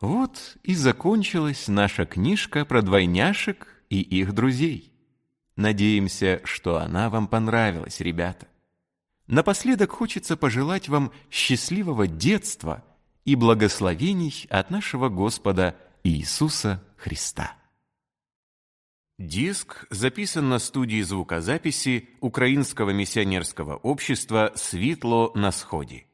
Вот и закончилась наша книжка про двойняшек и их друзей. Надеемся, что она вам понравилась, ребята. Напоследок хочется пожелать вам счастливого детства и благословений от нашего Господа Иисуса Христа. Диск записан на студии звукозаписи Украинского миссионерского общества Светло на сходе».